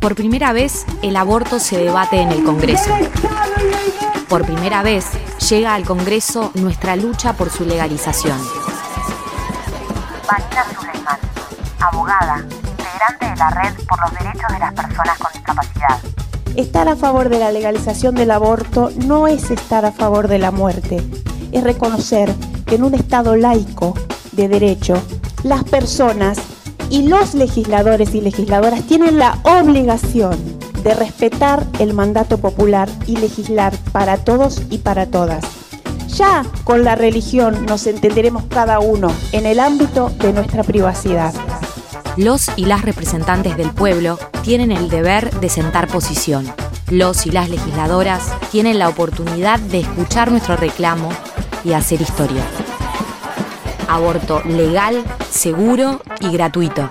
Por primera vez, el aborto se debate en el Congreso. Por primera vez, llega al Congreso nuestra lucha por su legalización. Vanina Suleiman, abogada, integrante de la Red por los Derechos de las Personas con Discapacidad. Estar a favor de la legalización del aborto no es estar a favor de la muerte, es reconocer que en un Estado laico de derecho, las personas y los legisladores y legisladoras tienen la obligación de respetar el mandato popular y legislar para todos y para todas. Ya con la religión nos entenderemos cada uno en el ámbito de nuestra privacidad. Los y las representantes del pueblo tienen el deber de sentar posición. Los y las legisladoras tienen la oportunidad de escuchar nuestro reclamo y hacer historia aborto legal, seguro y gratuito.